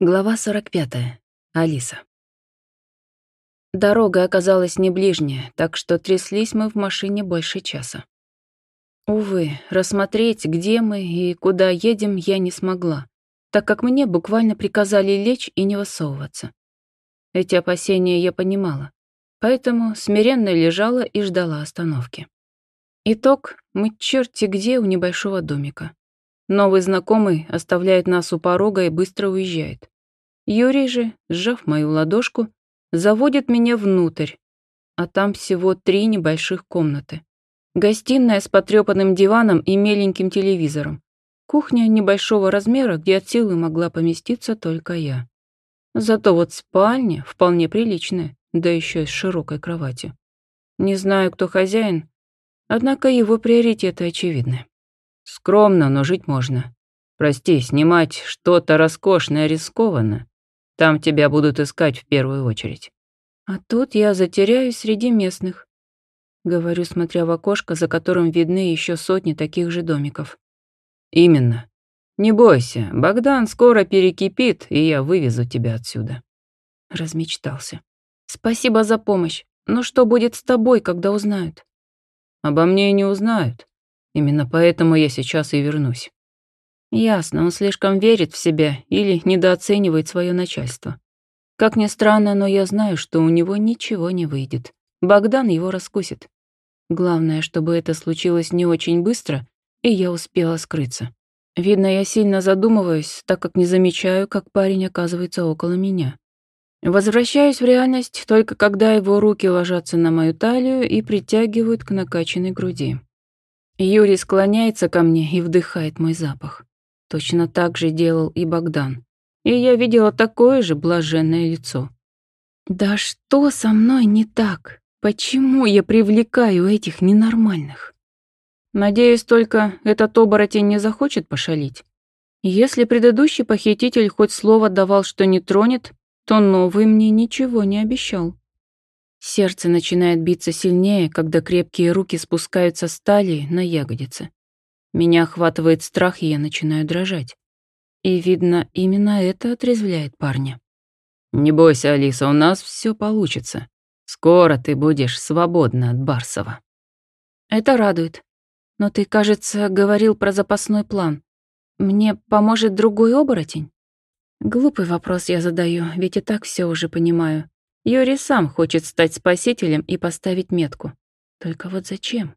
Глава 45. Алиса. Дорога оказалась не ближняя, так что тряслись мы в машине больше часа. Увы, рассмотреть, где мы и куда едем, я не смогла, так как мне буквально приказали лечь и не высовываться. Эти опасения я понимала, поэтому смиренно лежала и ждала остановки. Итог — мы черти где у небольшого домика. Новый знакомый оставляет нас у порога и быстро уезжает. Юрий же, сжав мою ладошку, заводит меня внутрь, а там всего три небольших комнаты. Гостиная с потрепанным диваном и меленьким телевизором. Кухня небольшого размера, где от силы могла поместиться только я. Зато вот спальня вполне приличная, да еще и с широкой кроватью. Не знаю, кто хозяин, однако его приоритеты очевидны. Скромно, но жить можно. Прости, снимать что-то роскошное рискованно. Там тебя будут искать в первую очередь. А тут я затеряюсь среди местных. Говорю, смотря в окошко, за которым видны еще сотни таких же домиков. Именно. Не бойся, Богдан скоро перекипит, и я вывезу тебя отсюда. Размечтался. Спасибо за помощь. Но что будет с тобой, когда узнают? Обо мне не узнают. Именно поэтому я сейчас и вернусь. Ясно, он слишком верит в себя или недооценивает свое начальство. Как ни странно, но я знаю, что у него ничего не выйдет. Богдан его раскусит. Главное, чтобы это случилось не очень быстро, и я успела скрыться. Видно, я сильно задумываюсь, так как не замечаю, как парень оказывается около меня. Возвращаюсь в реальность только когда его руки ложатся на мою талию и притягивают к накачанной груди. Юрий склоняется ко мне и вдыхает мой запах. Точно так же делал и Богдан. И я видела такое же блаженное лицо. Да что со мной не так? Почему я привлекаю этих ненормальных? Надеюсь, только этот оборотень не захочет пошалить. Если предыдущий похититель хоть слово давал, что не тронет, то новый мне ничего не обещал. Сердце начинает биться сильнее, когда крепкие руки спускаются с талии на ягодицы. Меня охватывает страх, и я начинаю дрожать. И, видно, именно это отрезвляет парня. «Не бойся, Алиса, у нас все получится. Скоро ты будешь свободна от Барсова». Это радует. Но ты, кажется, говорил про запасной план. Мне поможет другой оборотень? Глупый вопрос я задаю, ведь и так все уже понимаю. Юрий сам хочет стать спасителем и поставить метку. Только вот зачем?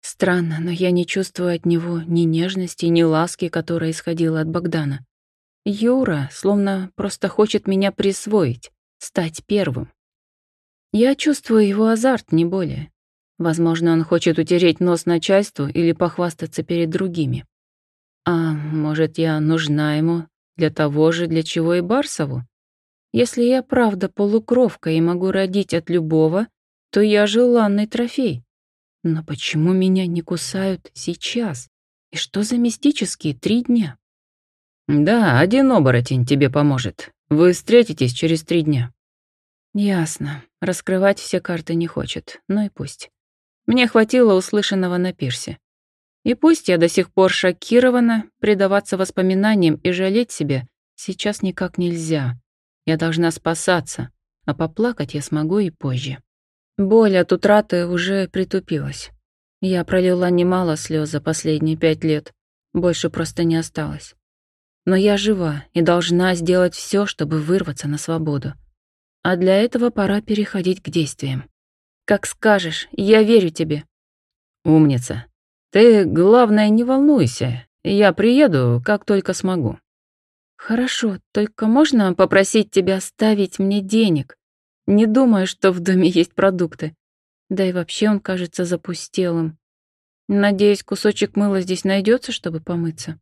Странно, но я не чувствую от него ни нежности, ни ласки, которая исходила от Богдана. Юра словно просто хочет меня присвоить, стать первым. Я чувствую его азарт, не более. Возможно, он хочет утереть нос начальству или похвастаться перед другими. А может, я нужна ему для того же, для чего и Барсову? Если я правда полукровка и могу родить от любого, то я желанный трофей. Но почему меня не кусают сейчас? И что за мистические три дня? Да, один оборотень тебе поможет. Вы встретитесь через три дня. Ясно. Раскрывать все карты не хочет. Ну и пусть. Мне хватило услышанного на пирсе. И пусть я до сих пор шокирована, предаваться воспоминаниям и жалеть себя сейчас никак нельзя. Я должна спасаться, а поплакать я смогу и позже. Боль от утраты уже притупилась. Я пролила немало слез за последние пять лет. Больше просто не осталось. Но я жива и должна сделать все, чтобы вырваться на свободу. А для этого пора переходить к действиям. Как скажешь, я верю тебе. Умница. Ты, главное, не волнуйся. Я приеду, как только смогу. «Хорошо, только можно попросить тебя оставить мне денег? Не думаю, что в доме есть продукты. Да и вообще он кажется запустелым. Надеюсь, кусочек мыла здесь найдется, чтобы помыться».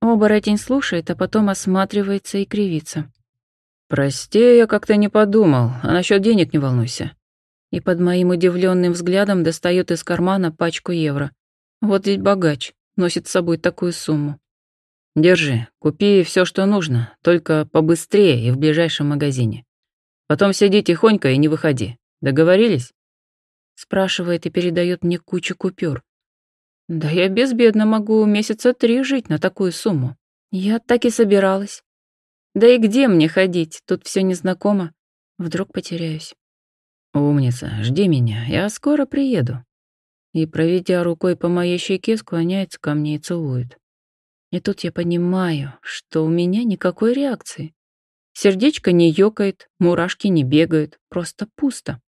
Оборотень слушает, а потом осматривается и кривится. «Прости, я как-то не подумал, а насчет денег не волнуйся». И под моим удивленным взглядом достает из кармана пачку евро. Вот ведь богач, носит с собой такую сумму. Держи, купи все, что нужно, только побыстрее и в ближайшем магазине. Потом сиди тихонько и не выходи. Договорились? Спрашивает и передает мне кучу купюр. Да я безбедно могу месяца три жить на такую сумму. Я так и собиралась. Да и где мне ходить? Тут все незнакомо. Вдруг потеряюсь. Умница, жди меня, я скоро приеду. И, проведя рукой по моей щеке, склоняется ко мне и целует. И тут я понимаю, что у меня никакой реакции. Сердечко не ёкает, мурашки не бегают, просто пусто.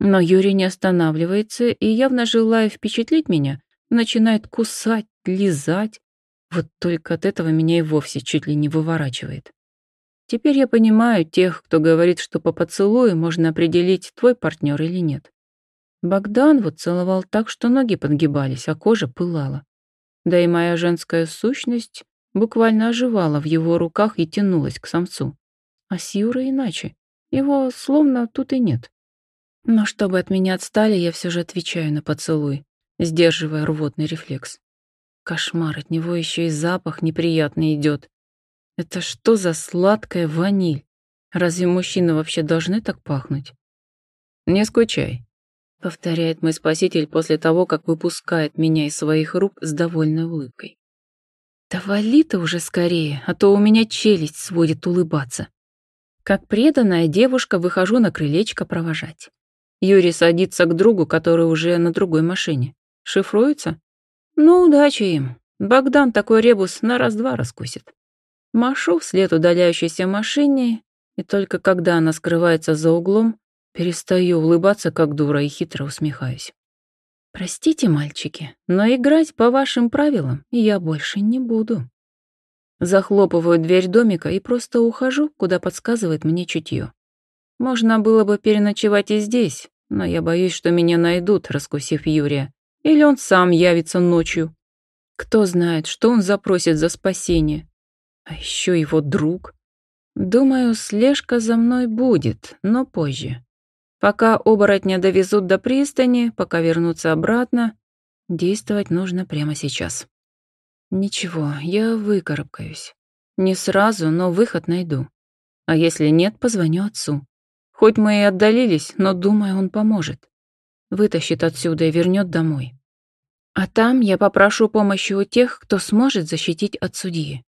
Но Юрий не останавливается и, явно желая впечатлить меня, начинает кусать, лизать. Вот только от этого меня и вовсе чуть ли не выворачивает. Теперь я понимаю тех, кто говорит, что по поцелую можно определить, твой партнер или нет. Богдан вот целовал так, что ноги подгибались, а кожа пылала. Да и моя женская сущность буквально оживала в его руках и тянулась к самцу. А с Юрой иначе. Его словно тут и нет. Но чтобы от меня отстали, я все же отвечаю на поцелуй, сдерживая рвотный рефлекс. Кошмар, от него еще и запах неприятный идет. Это что за сладкая ваниль? Разве мужчины вообще должны так пахнуть? Не скучай, повторяет мой спаситель после того, как выпускает меня из своих рук с довольной улыбкой. Да вали ты уже скорее, а то у меня челюсть сводит улыбаться. Как преданная девушка выхожу на крылечко провожать. Юрий садится к другу, который уже на другой машине. Шифруется? Ну, удачи им. Богдан такой ребус на раз-два раскусит. Машу вслед удаляющейся машине, и только когда она скрывается за углом, перестаю улыбаться, как дура, и хитро усмехаюсь. Простите, мальчики, но играть по вашим правилам я больше не буду. Захлопываю дверь домика и просто ухожу, куда подсказывает мне чутье. Можно было бы переночевать и здесь, но я боюсь, что меня найдут, раскусив Юрия. Или он сам явится ночью. Кто знает, что он запросит за спасение. А еще его друг. Думаю, слежка за мной будет, но позже. Пока оборотня довезут до пристани, пока вернутся обратно, действовать нужно прямо сейчас. Ничего, я выкарабкаюсь. Не сразу, но выход найду. А если нет, позвоню отцу. Хоть мы и отдалились, но, думаю, он поможет. Вытащит отсюда и вернет домой. А там я попрошу помощи у тех, кто сможет защитить от судьи.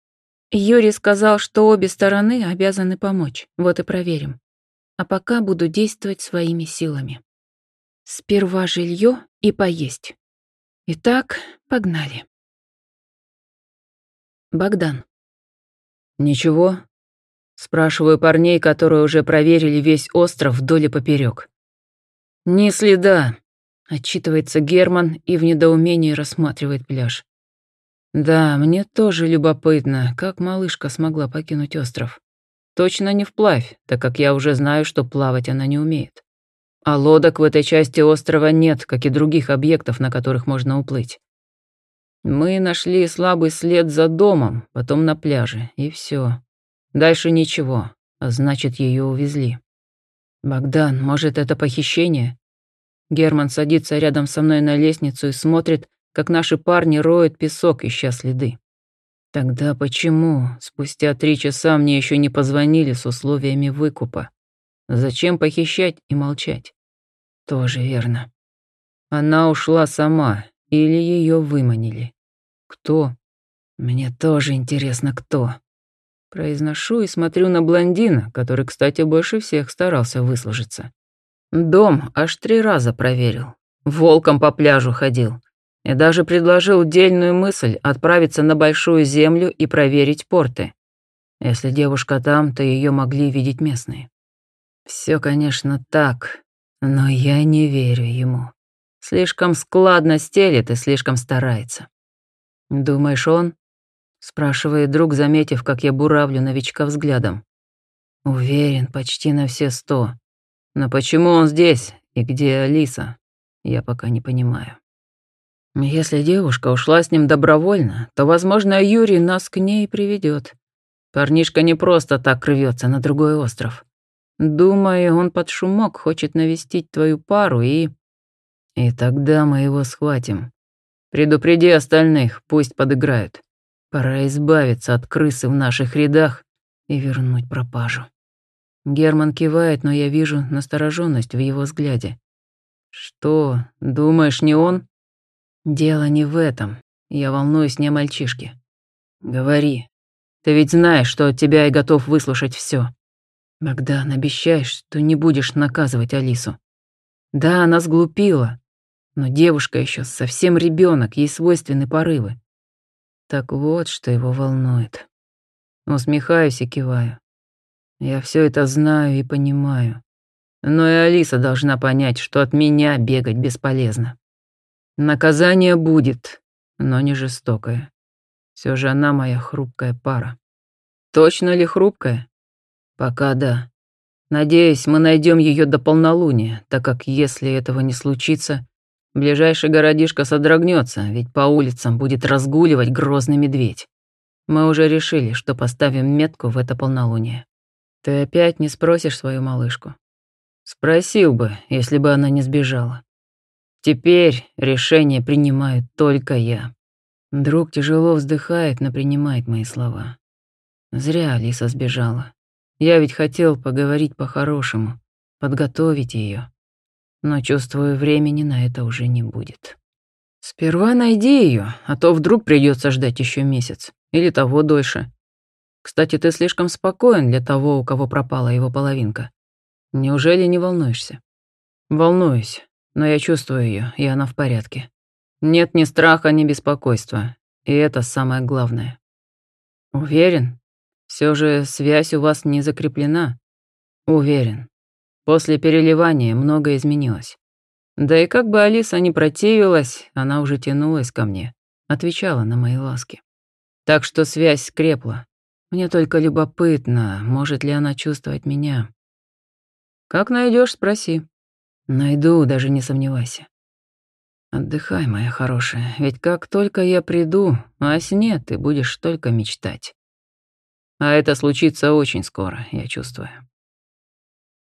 Юрий сказал, что обе стороны обязаны помочь. Вот и проверим. А пока буду действовать своими силами. Сперва жилье и поесть. Итак, погнали. Богдан. Ничего, Спрашиваю парней, которые уже проверили весь остров вдоль и поперек. «Ни следа», — отчитывается Герман и в недоумении рассматривает пляж. «Да, мне тоже любопытно, как малышка смогла покинуть остров. Точно не вплавь, так как я уже знаю, что плавать она не умеет. А лодок в этой части острова нет, как и других объектов, на которых можно уплыть. Мы нашли слабый след за домом, потом на пляже, и все. Дальше ничего, а значит, ее увезли. Богдан, может, это похищение? Герман садится рядом со мной на лестницу и смотрит, как наши парни роют песок, ища следы. Тогда почему спустя три часа мне еще не позвонили с условиями выкупа? Зачем похищать и молчать? Тоже верно. Она ушла сама или ее выманили? Кто? Мне тоже интересно, кто. Произношу и смотрю на блондина, который, кстати, больше всех старался выслужиться. Дом аж три раза проверил. Волком по пляжу ходил. И даже предложил дельную мысль отправиться на Большую Землю и проверить порты. Если девушка там, то ее могли видеть местные. Все, конечно, так, но я не верю ему. Слишком складно стелет и слишком старается. Думаешь, он? спрашивает друг, заметив, как я буравлю новичка взглядом. Уверен, почти на все сто. Но почему он здесь и где Алиса, я пока не понимаю. Если девушка ушла с ним добровольно, то, возможно, Юрий нас к ней приведет. Парнишка не просто так рвется на другой остров. Думаю, он под шумок хочет навестить твою пару и... И тогда мы его схватим. Предупреди остальных, пусть подыграют. Пора избавиться от крысы в наших рядах и вернуть пропажу. Герман кивает, но я вижу настороженность в его взгляде. Что, думаешь, не он? Дело не в этом. Я волнуюсь не о мальчишке. Говори. Ты ведь знаешь, что от тебя я готов выслушать все. Богдан, обещаешь, что не будешь наказывать Алису. Да, она сглупила, но девушка еще совсем ребенок, ей свойственны порывы. Так вот, что его волнует. Усмехаюсь и киваю. Я все это знаю и понимаю. Но и Алиса должна понять, что от меня бегать бесполезно. Наказание будет, но не жестокое. Все же она моя хрупкая пара. Точно ли хрупкая? Пока да. Надеюсь, мы найдем ее до полнолуния, так как если этого не случится, ближайший городишко содрогнется, ведь по улицам будет разгуливать грозный медведь. Мы уже решили, что поставим метку в это полнолуние. Ты опять не спросишь свою малышку? Спросил бы, если бы она не сбежала. Теперь решение принимаю только я. Друг тяжело вздыхает, но принимает мои слова. Зря Алиса сбежала. Я ведь хотел поговорить по-хорошему, подготовить ее. Но чувствую, времени на это уже не будет. Сперва найди ее, а то вдруг придется ждать еще месяц. Или того дольше. Кстати, ты слишком спокоен для того, у кого пропала его половинка. Неужели не волнуешься? Волнуюсь но я чувствую ее, и она в порядке. Нет ни страха, ни беспокойства, и это самое главное. Уверен? Все же связь у вас не закреплена? Уверен. После переливания многое изменилось. Да и как бы Алиса не противилась, она уже тянулась ко мне, отвечала на мои ласки. Так что связь скрепла. Мне только любопытно, может ли она чувствовать меня. Как найдешь, спроси. Найду, даже не сомневайся. Отдыхай, моя хорошая, ведь как только я приду, о сне ты будешь только мечтать. А это случится очень скоро, я чувствую.